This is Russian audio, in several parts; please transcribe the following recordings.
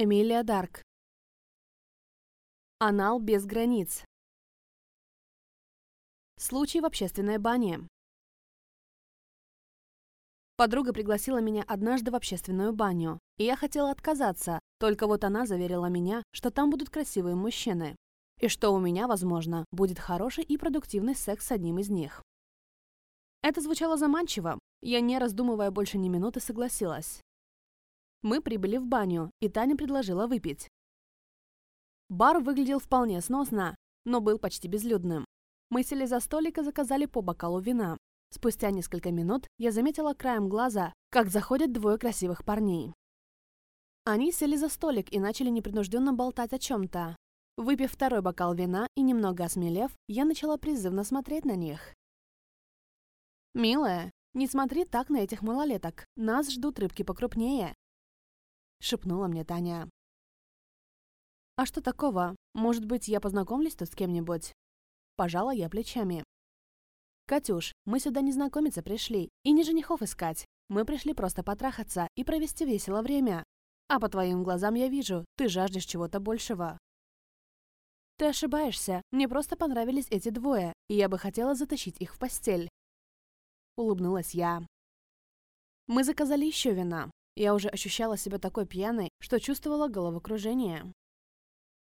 Эмилия Дарк. Анал без границ. Случай в общественной бане. Подруга пригласила меня однажды в общественную баню, и я хотела отказаться, только вот она заверила меня, что там будут красивые мужчины, и что у меня, возможно, будет хороший и продуктивный секс с одним из них. Это звучало заманчиво, я, не раздумывая больше ни минуты, согласилась. Мы прибыли в баню, и Таня предложила выпить. Бар выглядел вполне сносно, но был почти безлюдным. Мы сели за столик и заказали по бокалу вина. Спустя несколько минут я заметила краем глаза, как заходят двое красивых парней. Они сели за столик и начали непринужденно болтать о чем-то. Выпив второй бокал вина и немного осмелев, я начала призывно смотреть на них. «Милая, не смотри так на этих малолеток. Нас ждут рыбки покрупнее. — шепнула мне Таня. «А что такого? Может быть, я познакомлюсь тут с кем-нибудь?» Пожала я плечами. «Катюш, мы сюда не знакомиться пришли и не женихов искать. Мы пришли просто потрахаться и провести весело время. А по твоим глазам я вижу, ты жаждешь чего-то большего». «Ты ошибаешься. Мне просто понравились эти двое, и я бы хотела затащить их в постель». Улыбнулась я. Мы заказали еще вина, я уже ощущала себя такой пьяной, что чувствовала головокружение.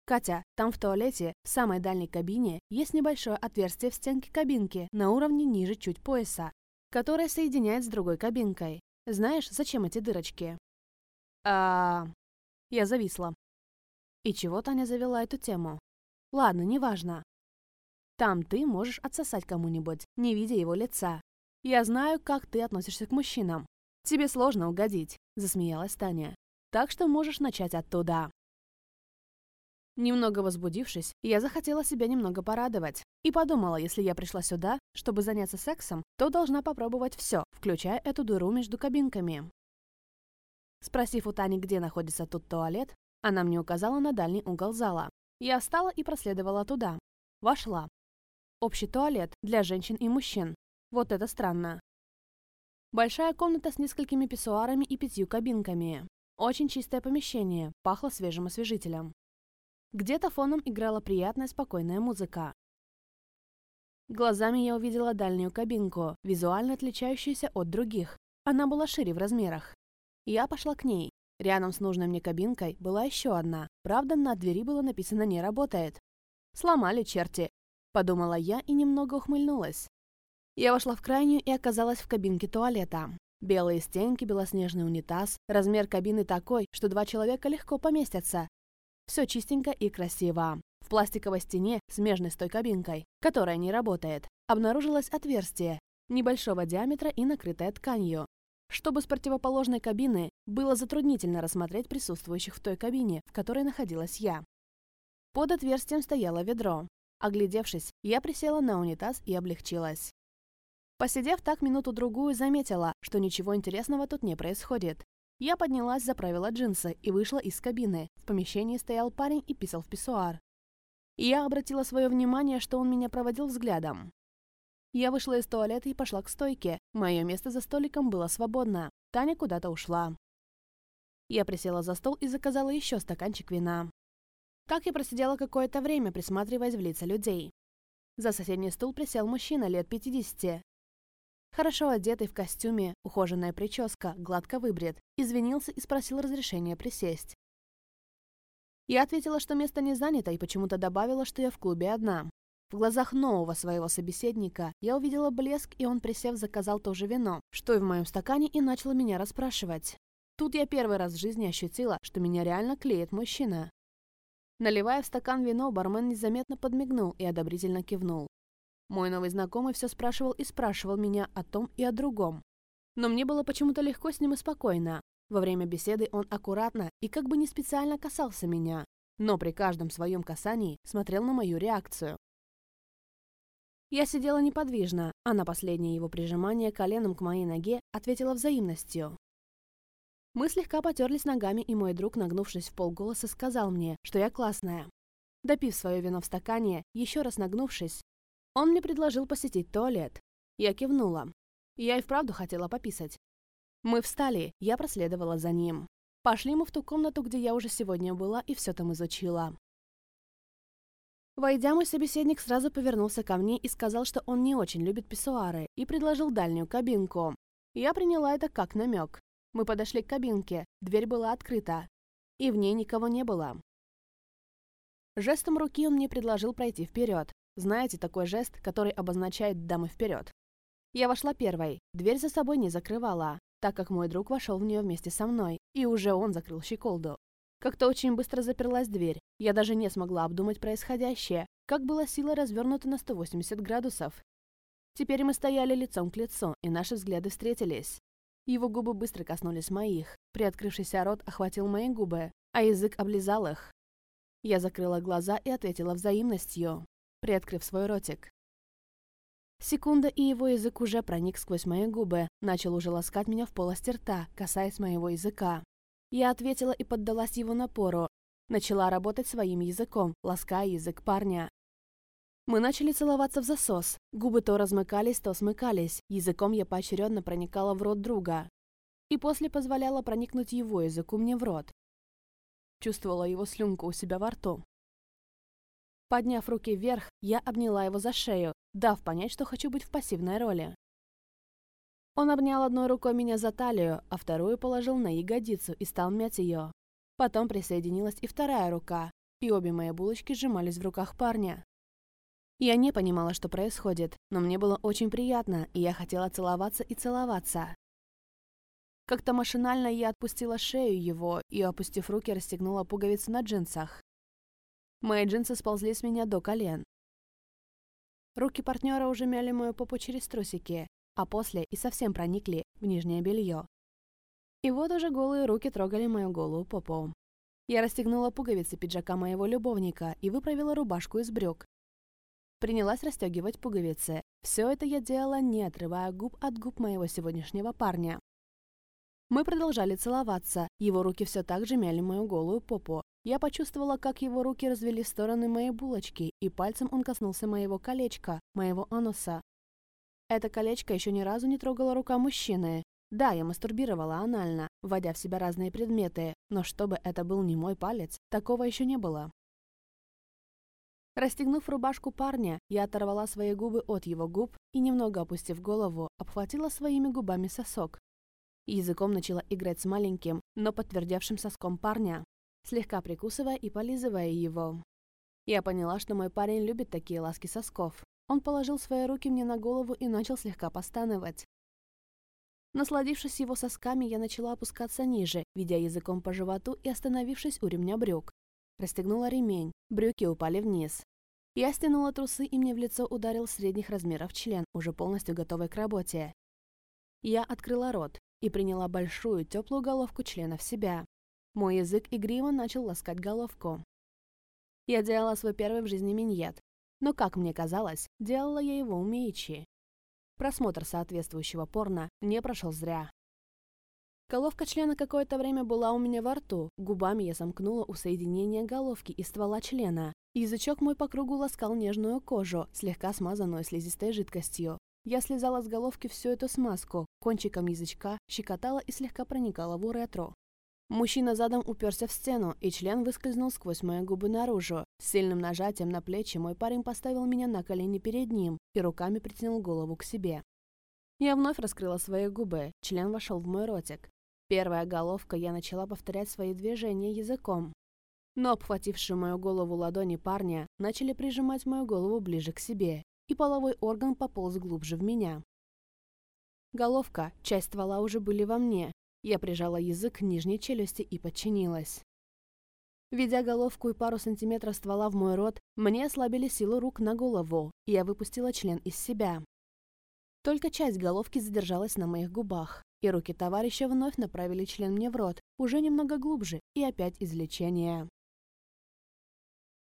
«Катя, там в туалете, в самой дальней кабине, есть небольшое отверстие в стенке кабинки на уровне ниже чуть пояса, которое соединяет с другой кабинкой. Знаешь, зачем эти дырочки?» «А...» Я зависла. И чего Таня завела эту тему? Ладно, неважно. Там ты можешь отсосать кому-нибудь, не видя его лица. Я знаю, как ты относишься к мужчинам. Тебе сложно угодить засмеялась Таня. Так что можешь начать оттуда. Немного возбудившись, я захотела себя немного порадовать. И подумала, если я пришла сюда, чтобы заняться сексом, то должна попробовать все, включая эту дыру между кабинками. Спросив у Тани, где находится тут туалет, она мне указала на дальний угол зала. Я встала и проследовала туда. Вошла. Общий туалет для женщин и мужчин. Вот это странно. Большая комната с несколькими писсуарами и пятью кабинками. Очень чистое помещение, пахло свежим освежителем. Где-то фоном играла приятная спокойная музыка. Глазами я увидела дальнюю кабинку, визуально отличающуюся от других. Она была шире в размерах. Я пошла к ней. Рядом с нужной мне кабинкой была еще одна. Правда, на двери было написано «не работает». «Сломали черти», — подумала я и немного ухмыльнулась. Я вошла в крайнюю и оказалась в кабинке туалета. Белые стенки, белоснежный унитаз. Размер кабины такой, что два человека легко поместятся. Все чистенько и красиво. В пластиковой стене, смежной с той кабинкой, которая не работает, обнаружилось отверстие небольшого диаметра и накрытое тканью. Чтобы с противоположной кабины было затруднительно рассмотреть присутствующих в той кабине, в которой находилась я. Под отверстием стояло ведро. Оглядевшись, я присела на унитаз и облегчилась. Посидев так минуту-другую, заметила, что ничего интересного тут не происходит. Я поднялась, заправила джинсы и вышла из кабины. В помещении стоял парень и писал в писсуар. Я обратила свое внимание, что он меня проводил взглядом. Я вышла из туалета и пошла к стойке. Мое место за столиком было свободно. Таня куда-то ушла. Я присела за стол и заказала еще стаканчик вина. Так я просидела какое-то время, присматриваясь в лица людей. За соседний стул присел мужчина лет 50. Хорошо одетый в костюме, ухоженная прическа, гладко выбрит, извинился и спросил разрешения присесть. Я ответила, что место не занято, и почему-то добавила, что я в клубе одна. В глазах нового своего собеседника я увидела блеск, и он, присев, заказал то же вино, что и в моем стакане, и начал меня расспрашивать. Тут я первый раз в жизни ощутила, что меня реально клеит мужчина. Наливая в стакан вино, бармен незаметно подмигнул и одобрительно кивнул. Мой новый знакомый все спрашивал и спрашивал меня о том и о другом. Но мне было почему-то легко с ним и спокойно. Во время беседы он аккуратно и как бы не специально касался меня, но при каждом своем касании смотрел на мою реакцию. Я сидела неподвижно, а на последнее его прижимание коленом к моей ноге ответила взаимностью. Мы слегка потерлись ногами, и мой друг, нагнувшись в полголоса, сказал мне, что я классная. Допив свое вино в стакане, еще раз нагнувшись, он мне предложил посетить туалет. Я кивнула. Я и вправду хотела пописать. Мы встали, я проследовала за ним. Пошли мы в ту комнату, где я уже сегодня была и все там изучила. Войдя, мой собеседник сразу повернулся ко мне и сказал, что он не очень любит писсуары, и предложил дальнюю кабинку. Я приняла это как намек. Мы подошли к кабинке, дверь была открыта, и в ней никого не было. Жестом руки он мне предложил пройти вперед, знаете такой жест, который обозначает «дамы вперед»? Я вошла первой, дверь за собой не закрывала, так как мой друг вошел в нее вместе со мной, и уже он закрыл щеколду. Как-то очень быстро заперлась дверь, я даже не смогла обдумать происходящее, как была сила развернута на 180 градусов. Теперь мы стояли лицом к лицу, и наши взгляды встретились. Его губы быстро коснулись моих, приоткрывшийся рот охватил мои губы, а язык облизал их. Я закрыла глаза и ответила взаимностью приоткрыв свой ротик. Секунда, и его язык уже проник сквозь мои губы, начал уже ласкать меня в полости рта, касаясь моего языка. Я ответила и поддалась его напору, начала работать своим языком, лаская язык парня. Мы начали целоваться в засос, губы то размыкались, то смыкались, языком я поочередно проникала в рот друга. И после позволяла проникнуть его языку мне в рот. Чувствовала его слюнку у себя во рту, Подняв руки вверх, я обняла его за шею, дав понять, что хочу быть в пассивной роли. Он обнял одной рукой меня за талию, а вторую положил на ягодицу и стал мять ее. Потом присоединилась и вторая рука, и обе мои булочки сжимались в руках парня. Я не понимала, что происходит, но мне было очень приятно, и я хотела целоваться и целоваться. Как-то машинально я отпустила шею его и, опустив руки, расстегнула пуговицу на джинсах. Мои джинсы сползли с меня до колен. Руки партнера уже мяли мою попу через трусики, а после и совсем проникли в нижнее белье. И вот уже голые руки трогали мою голую попу. Я расстегнула пуговицы пиджака моего любовника и выправила рубашку из брюк. Принялась расстегивать пуговицы. Все это я делала, не отрывая губ от губ моего сегодняшнего парня. Мы продолжали целоваться, его руки все так же мяли мою голую попу, я почувствовала, как его руки развели в стороны моей булочки, и пальцем он коснулся моего колечка, моего ануса. Это колечко еще ни разу не трогала рука мужчины. Да, я мастурбировала анально, вводя в себя разные предметы, но чтобы это был не мой палец, такого еще не было. Расстегнув рубашку парня, я оторвала свои губы от его губ и, немного опустив голову, обхватила своими губами сосок. Языком начала играть с маленьким, но подтвердевшим соском парня слегка прикусывая и полизывая его. Я поняла, что мой парень любит такие ласки сосков. Он положил свои руки мне на голову и начал слегка постановать. Насладившись его сосками, я начала опускаться ниже, ведя языком по животу и остановившись у ремня брюк. Расстегнула ремень, брюки упали вниз. Я стянула трусы, и мне в лицо ударил средних размеров член, уже полностью готовый к работе. Я открыла рот и приняла большую, теплую головку члена в себя. Мой язык игриво начал ласкать головку. Я делала свой первый в жизни миньет, но, как мне казалось, делала я его умеючи. Просмотр соответствующего порно не прошел зря. Головка члена какое-то время была у меня во рту, губами я замкнула у соединения головки и ствола члена. Язычок мой по кругу ласкал нежную кожу, слегка смазанную слизистой жидкостью. Я слезала с головки всю эту смазку, кончиком язычка щекотала и слегка проникала в уретру. Мужчина задом уперся в стену, и член выскользнул сквозь мои губы наружу. С сильным нажатием на плечи мой парень поставил меня на колени перед ним и руками притянул голову к себе. Я вновь раскрыла свои губы, член вошел в мой ротик. Первая головка я начала повторять свои движения языком. Но обхватившие мою голову ладони парня начали прижимать мою голову ближе к себе, и половой орган пополз глубже в меня. Головка, часть ствола уже были во мне, я прижала язык к нижней челюсти и подчинилась. Ведя головку и пару сантиметров ствола в мой рот, мне ослабили силу рук на голову, и я выпустила член из себя. Только часть головки задержалась на моих губах, и руки товарища вновь направили член мне в рот, уже немного глубже, и опять извлечение.